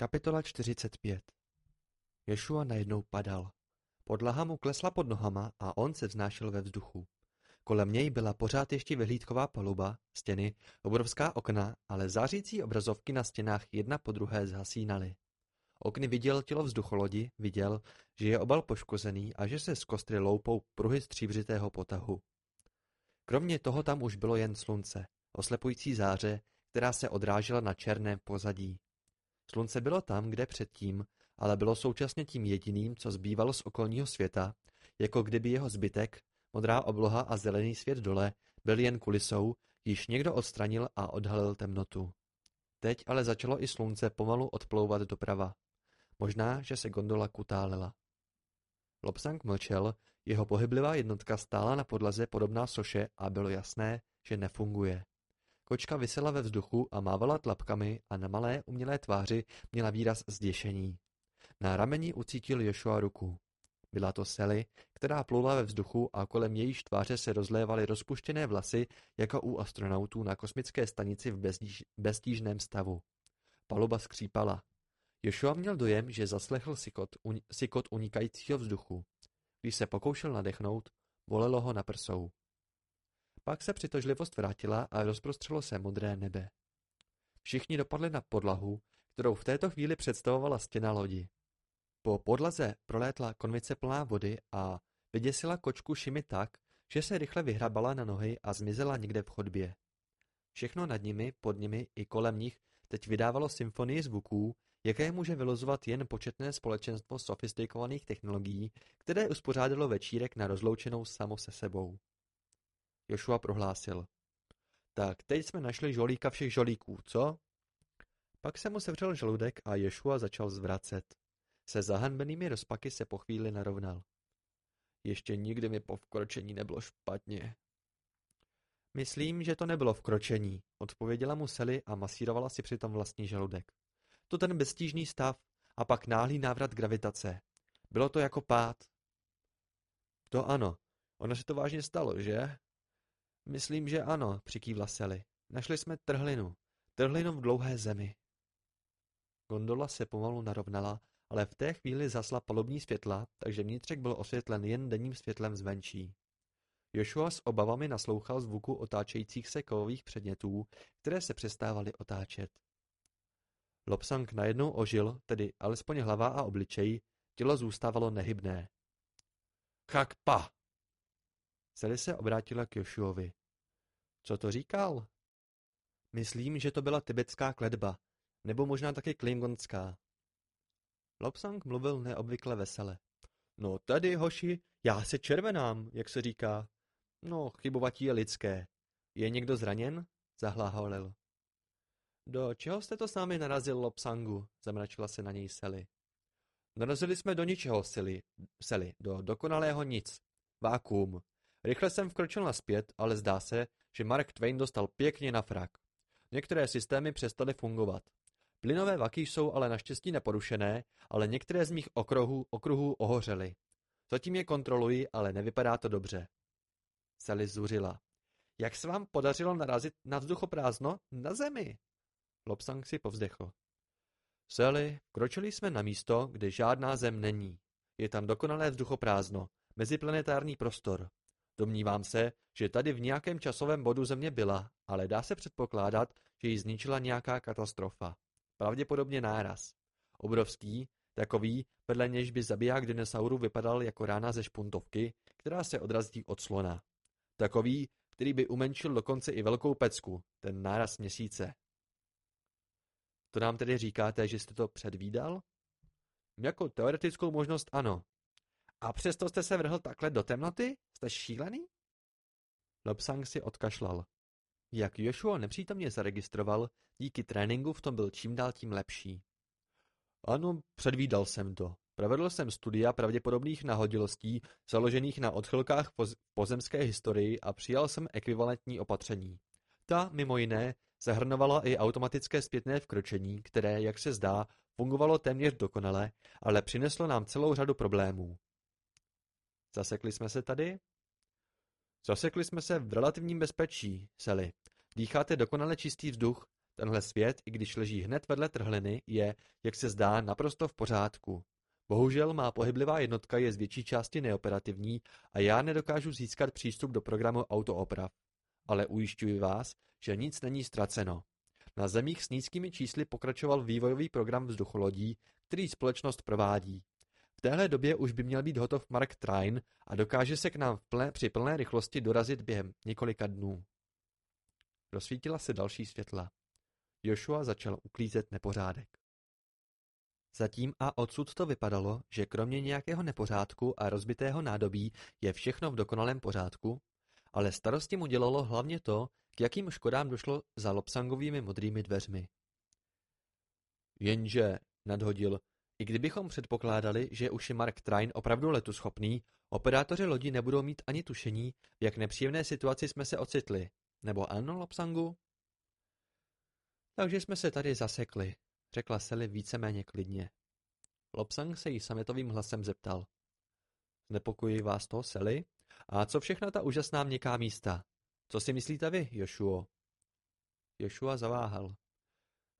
Kapitola 45 Ješua najednou padal. Podlaha mu klesla pod nohama a on se vznášel ve vzduchu. Kolem něj byla pořád ještě vyhlídková paluba, stěny, obrovská okna, ale zářící obrazovky na stěnách jedna po druhé zhasínaly. Okny viděl tělo vzducholodi, viděl, že je obal poškozený a že se z kostry loupou pruhy stříbřitého potahu. Kromě toho tam už bylo jen slunce, oslepující záře, která se odrážela na černém pozadí. Slunce bylo tam, kde předtím, ale bylo současně tím jediným, co zbývalo z okolního světa, jako kdyby jeho zbytek, modrá obloha a zelený svět dole, byl jen kulisou, již někdo odstranil a odhalil temnotu. Teď ale začalo i slunce pomalu odplouvat doprava. Možná, že se gondola kutálela. Lobsang mlčel, jeho pohyblivá jednotka stála na podlaze podobná soše a bylo jasné, že nefunguje. Kočka visela ve vzduchu a mávala tlapkami a na malé umělé tváři měla výraz zděšení. Na rameni ucítil Joshua ruku. Byla to Sally, která plula ve vzduchu a kolem jejíž tváře se rozlévaly rozpuštěné vlasy jako u astronautů na kosmické stanici v beztíž, beztížném stavu. Paluba skřípala. Joshua měl dojem, že zaslechl sikot, un, sikot unikajícího vzduchu. Když se pokoušel nadechnout, bolelo ho na prsou. Pak se přitožlivost vrátila a rozprostřelo se modré nebe. Všichni dopadli na podlahu, kterou v této chvíli představovala stěna lodi. Po podlaze prolétla konvice plná vody a vyděsila kočku Šimi tak, že se rychle vyhrabala na nohy a zmizela někde v chodbě. Všechno nad nimi, pod nimi i kolem nich teď vydávalo symfonii zvuků, jaké může vylozovat jen početné společenstvo sofistikovaných technologií, které uspořádalo večírek na rozloučenou samo se sebou. Joshua prohlásil. Tak, teď jsme našli žolíka všech žolíků, co? Pak se mu sevřel žaludek a Ješua začal zvracet. Se zahanbenými rozpaky se po chvíli narovnal. Ještě nikdy mi po vkročení nebylo špatně. Myslím, že to nebylo vkročení, odpověděla mu Sally a masírovala si přitom vlastní žaludek. To ten beztížný stav a pak náhlý návrat gravitace. Bylo to jako pád. To ano, ono se to vážně stalo, že? Myslím, že ano, přikývla Sally. Našli jsme trhlinu. Trhlinu v dlouhé zemi. Gondola se pomalu narovnala, ale v té chvíli zasla palubní světla, takže vnitřek byl osvětlen jen denním světlem zvenčí. Joshua s obavami naslouchal zvuku otáčejících se kovových předmětů, které se přestávaly otáčet. Lobsang najednou ožil, tedy alespoň hlava a obličej, tělo zůstávalo nehybné. Chakpa! Sally se obrátila k Joshuovi. Co to říkal? Myslím, že to byla tibetská kledba, nebo možná taky klingonská. Lobsang mluvil neobvykle vesele. No tady, hoši, já se červenám, jak se říká. No, chybovatí je lidské. Je někdo zraněn? Zahláholil. Do čeho jste to s námi narazil, Lobsangu? Zamračila se na něj Sely. Narazili jsme do ničeho, Sely, Sely, do dokonalého nic. Vákuum. Rychle jsem vkročil naspět, ale zdá se, že Mark Twain dostal pěkně na frak. Některé systémy přestaly fungovat. Plynové vaky jsou ale naštěstí neporušené, ale některé z mých okruhů, okruhů ohořely. Zatím je kontroluji, ale nevypadá to dobře. Sally zuřila. Jak se vám podařilo narazit na vzduchoprázdno na zemi? Lobsang si povzdechl. Sally, kročili jsme na místo, kde žádná zem není. Je tam dokonalé vzduchoprázdno, meziplanetární prostor. Domnívám se, že tady v nějakém časovém bodu země byla, ale dá se předpokládat, že ji zničila nějaká katastrofa. Pravděpodobně náraz. Obrovský, takový, vedle něž by zabiják dinosaurů vypadal jako rána ze špuntovky, která se odrazí od slona. Takový, který by umenšil dokonce i velkou pecku, ten náraz měsíce. To nám tedy říkáte, že jste to předvídal? Jako teoretickou možnost ano. A přesto jste se vrhl takhle do temnoty? Jste šílený? Lobsang si odkašlal. Jak Joshua nepřítomně zaregistroval, díky tréninku v tom byl čím dál tím lepší. Ano, předvídal jsem to. Provedl jsem studia pravděpodobných nahodilostí založených na odchylkách v pozemské historii a přijal jsem ekvivalentní opatření. Ta, mimo jiné, zahrnovala i automatické zpětné vkročení, které, jak se zdá, fungovalo téměř dokonale, ale přineslo nám celou řadu problémů. Zasekli jsme se tady? Zasekli jsme se v relativním bezpečí, Sally. Dýcháte dokonale čistý vzduch, Tenhle svět, i když leží hned vedle trhliny, je, jak se zdá, naprosto v pořádku. Bohužel má pohyblivá jednotka je z větší části neoperativní a já nedokážu získat přístup do programu autooprav. Ale ujišťuji vás, že nic není ztraceno. Na zemích s nízkými čísly pokračoval vývojový program vzducholodí, který společnost provádí. V téhle době už by měl být hotov Mark Trine a dokáže se k nám plné, při plné rychlosti dorazit během několika dnů. Rozsvítila se další světla. Joshua začal uklízet nepořádek. Zatím a odsud to vypadalo, že kromě nějakého nepořádku a rozbitého nádobí je všechno v dokonalém pořádku, ale starosti mu dělalo hlavně to, k jakým škodám došlo za Lopsangovými modrými dveřmi. Jenže, nadhodil, i kdybychom předpokládali, že už je Mark Trine opravdu letu schopný, operátoři lodi nebudou mít ani tušení, v jak nepříjemné situaci jsme se ocitli. Nebo ano, Lopsangu? Takže jsme se tady zasekli, řekla Sally víceméně klidně. Lopsang se jí sametovým hlasem zeptal. Znepokojí vás to, Sally? A co všechna ta úžasná měkká místa? Co si myslíte vy, Jošuo? Joshua zaváhal.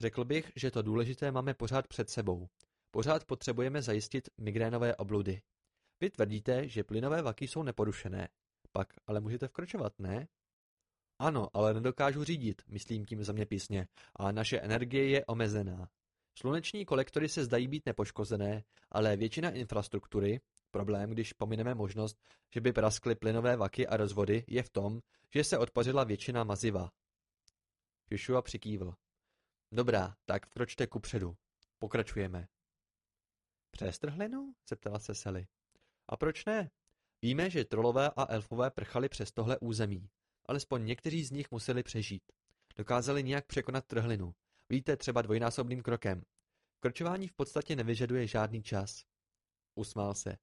Řekl bych, že to důležité máme pořád před sebou. Pořád potřebujeme zajistit migrénové obludy. Vy tvrdíte, že plynové vaky jsou neporušené. Pak ale můžete vkročovat, ne? Ano, ale nedokážu řídit, myslím tím zeměpisně, a naše energie je omezená. Sluneční kolektory se zdají být nepoškozené, ale většina infrastruktury, problém, když pomineme možnost, že by praskly plynové vaky a rozvody, je v tom, že se odpařila většina maziva. Joshua přikývl. Dobrá, tak vkročte kupředu. Pokračujeme. Přes trhlinu? zeptala se Sally. A proč ne? Víme, že trolové a elfové prchali přes tohle území. Alespoň někteří z nich museli přežít. Dokázali nějak překonat trhlinu. Víte, třeba dvojnásobným krokem. Kročování v podstatě nevyžaduje žádný čas. Usmál se.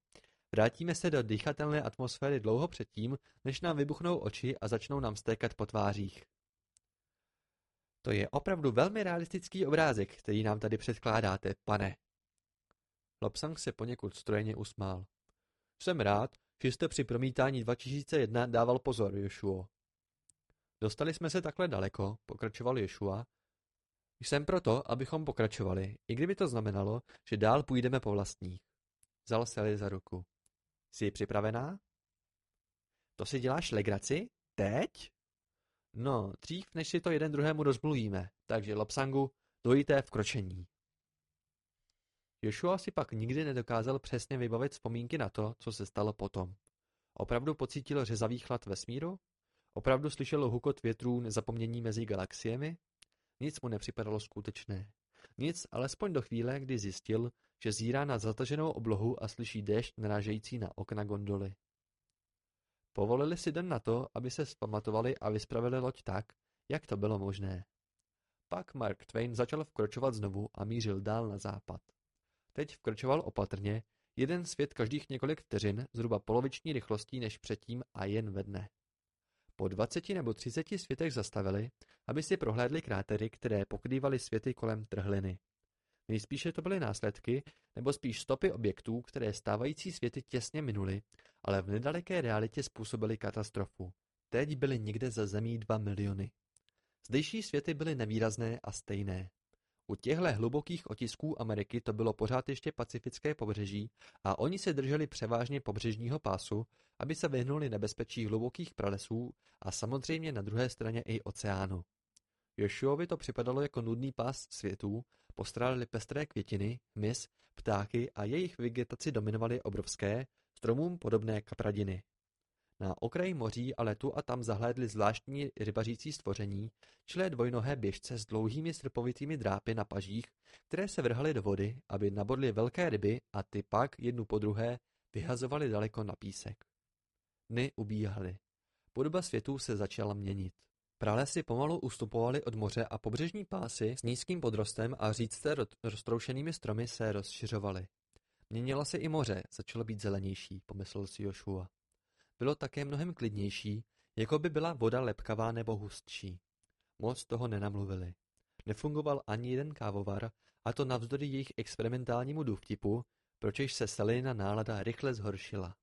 Vrátíme se do dýchatelné atmosféry dlouho předtím, než nám vybuchnou oči a začnou nám stékat po tvářích. To je opravdu velmi realistický obrázek, který nám tady předkládáte, pane. Lopsang se poněkud strojeně usmál. Jsem rád, že jste při promítání 2001 dával pozor, Jošuo. Dostali jsme se takhle daleko, pokračoval Ješua. Jsem proto, abychom pokračovali, i kdyby to znamenalo, že dál půjdeme po vlastních. Vzal Sally za ruku. Jsi připravená? To si děláš legraci? Teď? No, dřív, než si to jeden druhému rozmluvíme, takže Lopsangu, dojité v kročení. Joshua si pak nikdy nedokázal přesně vybavit vzpomínky na to, co se stalo potom. Opravdu pocítil řezavý chlad vesmíru? Opravdu slyšel hukot větrů nezapomnění mezi galaxiemi? Nic mu nepřipadalo skutečné. Nic, alespoň do chvíle, kdy zjistil, že zírá na zataženou oblohu a slyší déšť narážející na okna gondoly. Povolili si den na to, aby se zpamatovali a vyspravili loď tak, jak to bylo možné. Pak Mark Twain začal vkročovat znovu a mířil dál na západ. Teď vkročoval opatrně, jeden svět každých několik vteřin, zhruba poloviční rychlostí než předtím a jen ve dne. Po dvaceti nebo třiceti světech zastavili, aby si prohlédli krátery, které pokrývaly světy kolem trhliny. Nejspíše to byly následky, nebo spíš stopy objektů, které stávající světy těsně minuly, ale v nedaleké realitě způsobily katastrofu. Teď byly někde za zemí dva miliony. Zdejší světy byly nevýrazné a stejné. U těchto hlubokých otisků Ameriky to bylo pořád ještě pacifické pobřeží a oni se drželi převážně pobřežního pásu, aby se vyhnuli nebezpečí hlubokých pralesů a samozřejmě na druhé straně i oceánu. Joshuovi to připadalo jako nudný pás světů, postrádali pestré květiny, hmyz, ptáky a jejich vegetaci dominovaly obrovské, stromům podobné kapradiny. Na okraji moří ale tu a tam zahlédli zvláštní rybařící stvoření, člé dvojnohé běžce s dlouhými srpovitými drápy na pažích, které se vrhaly do vody, aby nabodly velké ryby a ty pak jednu po druhé vyhazovaly daleko na písek. Dny ubíhaly. Podoba světů se začala měnit. Pralesy pomalu ustupovaly od moře a pobřežní pásy s nízkým podrostem a řídce roztroušenými stromy se rozšiřovaly. Měnila se i moře, začalo být zelenější, pomyslel si Joshua. Bylo také mnohem klidnější, jako by byla voda lepkavá nebo hustší. Moc toho nenamluvili. Nefungoval ani jeden kávovar, a to navzdory jejich experimentálnímu důvtipu, pročež se Selina nálada rychle zhoršila.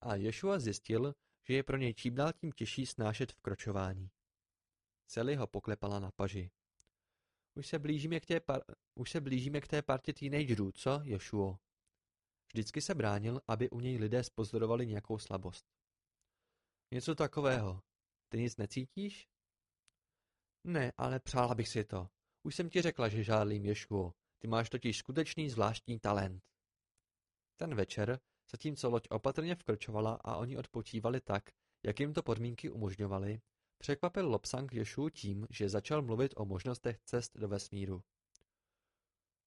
A Joshua zjistil, že je pro něj čím dál tím těžší snášet vkročování. Sally ho poklepala na paži. Už se blížíme k té, par... Už se k té partě teenagerů, co, Jošuo? Vždycky se bránil, aby u něj lidé spozorovali nějakou slabost. Něco takového. Ty nic necítíš? Ne, ale přála bych si to. Už jsem ti řekla, že žádlím Ješuo. Ty máš totiž skutečný zvláštní talent. Ten večer, zatímco loď opatrně vkrčovala a oni odpočívali tak, jak jim to podmínky umožňovaly, překvapil Lopsang Ješu tím, že začal mluvit o možnostech cest do vesmíru.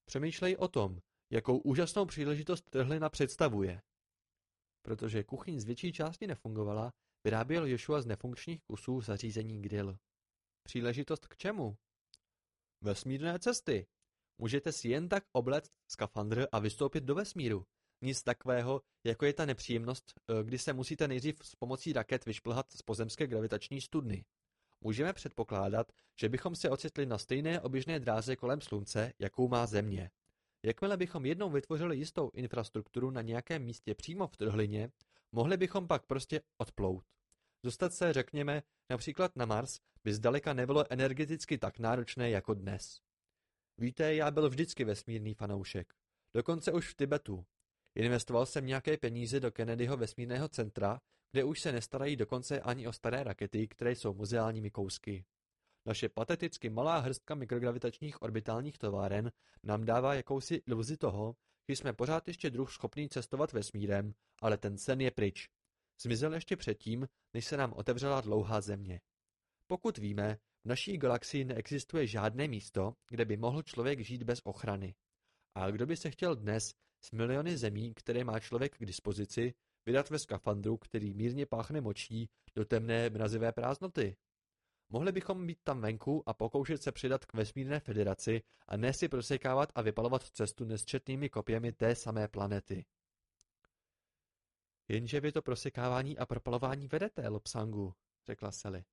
Přemýšlej o tom, jakou úžasnou příležitost trhlina představuje. Protože kuchyň z větší části nefungovala, vyráběl Joshua z nefunkčních kusů zařízení grill. Příležitost k čemu? Vesmírné cesty. Můžete si jen tak obléct skafandr a vystoupit do vesmíru. Nic takového, jako je ta nepříjemnost, eh, kdy se musíte nejdřív s pomocí raket vyšplhat z pozemské gravitační studny. Můžeme předpokládat, že bychom se ocitli na stejné oběžné dráze kolem Slunce, jakou má Země. Jakmile bychom jednou vytvořili jistou infrastrukturu na nějakém místě přímo v trhlině, mohli bychom pak prostě odplout. Dostat se, řekněme, například na Mars, by zdaleka nebylo energeticky tak náročné jako dnes. Víte, já byl vždycky vesmírný fanoušek. Dokonce už v Tibetu. Investoval jsem nějaké peníze do Kennedyho vesmírného centra, kde už se nestarají dokonce ani o staré rakety, které jsou muzeálními kousky. Naše pateticky malá hrstka mikrogravitačních orbitálních továren nám dává jakousi iluzi toho, že jsme pořád ještě druh schopný cestovat vesmírem, ale ten sen je pryč. Zmizel ještě předtím, než se nám otevřela dlouhá země. Pokud víme, v naší galaxii neexistuje žádné místo, kde by mohl člověk žít bez ochrany. A kdo by se chtěl dnes s miliony zemí, které má člověk k dispozici, vydat ve skafandru, který mírně páchne močí, do temné mrazivé prázdnoty? Mohli bychom být tam venku a pokoušet se přidat k vesmírné federaci a ne si prosekávat a vypalovat cestu nesčetnými kopěmi té samé planety. Jenže vy to prosekávání a propalování vedete, Lopsangu, řekla Sally.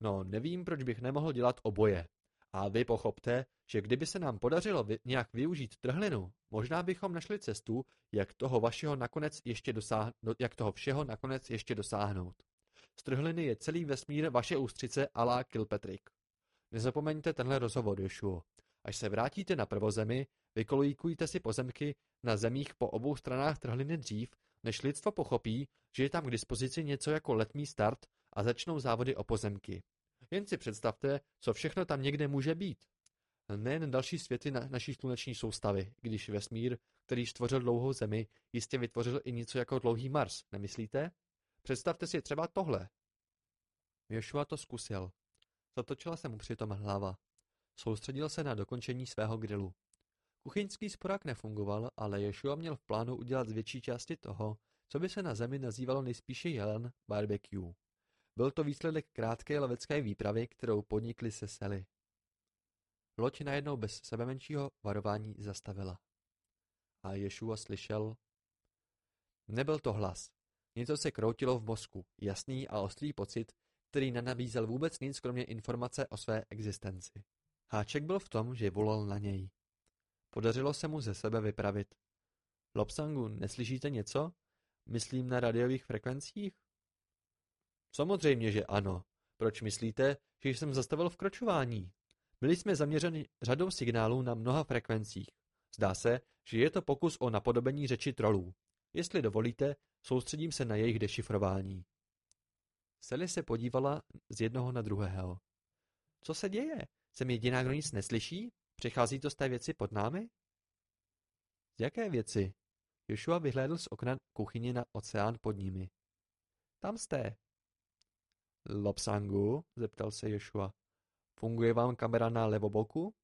No, nevím, proč bych nemohl dělat oboje. A vy pochopte, že kdyby se nám podařilo vy, nějak využít trhlinu, možná bychom našli cestu, jak toho vašeho nakonec ještě dosáhnout, no, jak toho všeho nakonec ještě dosáhnout. Z trhliny je celý vesmír vaše ústřice alá Kilpatrick. Nezapomeňte tenhle rozhovor, Joshua. Až se vrátíte na prvozemi, vykolíkujte si pozemky na zemích po obou stranách trhliny dřív, než lidstvo pochopí, že je tam k dispozici něco jako letní start a začnou závody o pozemky. Jen si představte, co všechno tam někde může být. Nejen další světy na naší sluneční soustavy, když vesmír, který stvořil dlouhou zemi, jistě vytvořil i něco jako dlouhý Mars, nemyslíte? Představte si třeba tohle. Joshua to zkusil. Zatočila se mu přitom hlava. Soustředil se na dokončení svého grilu. Kuchyňský sporák nefungoval, ale Joshua měl v plánu udělat z větší části toho, co by se na zemi nazývalo nejspíše jelen barbecue. Byl to výsledek krátké lovecké výpravy, kterou podnikli se Sely. Loď najednou bez sebemenšího varování zastavila. A Ješua slyšel... Nebyl to hlas. Něco se kroutilo v mozku, jasný a ostrý pocit, který nenabízel vůbec nic kromě informace o své existenci. Háček byl v tom, že volal na něj. Podařilo se mu ze sebe vypravit. Lopsangu, neslyšíte něco? Myslím na radiových frekvencích? Samozřejmě, že ano. Proč myslíte, že jsem zastavil vkročování? Byli jsme zaměřeni řadou signálů na mnoha frekvencích. Zdá se, že je to pokus o napodobení řeči trolů. Jestli dovolíte, soustředím se na jejich dešifrování. Sally se podívala z jednoho na druhého. Co se děje? Jsem jediná, kdo nic neslyší? Přichází to z té věci pod námi? Z jaké věci? Joshua vyhlédl z okna kuchyně na oceán pod nimi. Tam jste. Lopsangu? zeptal se Joshua. Funguje vám kamera na levoboku?